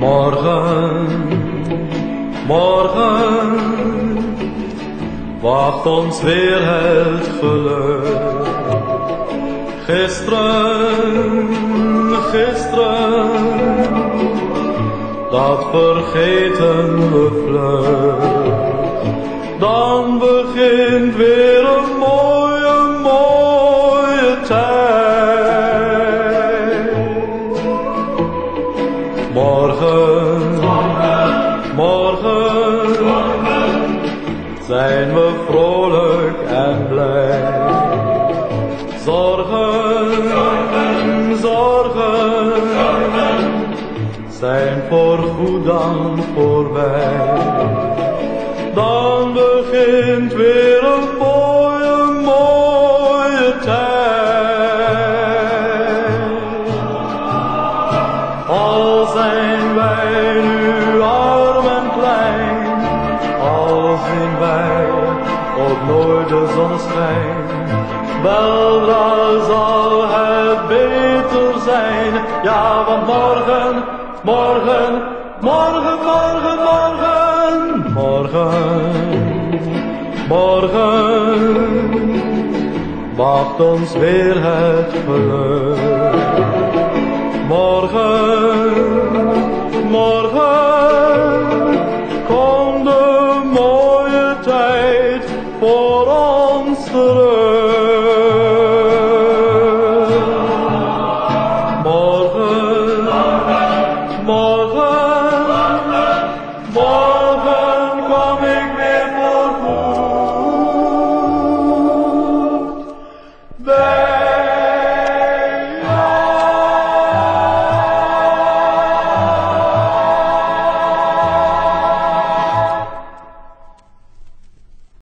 Morgen, morgen, wacht ons weer het geluk. Gisteren, gisteren, dat vergeten we vlug. Dan begint weer een mooie, mooie tijd. Morgen, morgen, zijn we vrolijk en blij. Zorgen, zorgen, zijn voorgoed dan voorbij. Begint weer een mooie, mooie tijd. Al zijn wij nu arm en klein, al zien wij ook nooit de zonneschijn. Weldra zal het beter zijn, ja, want morgen, morgen, morgen, morgen, morgen, morgen, wacht ons weer het geluk. Morgen, morgen, komt de mooie tijd voor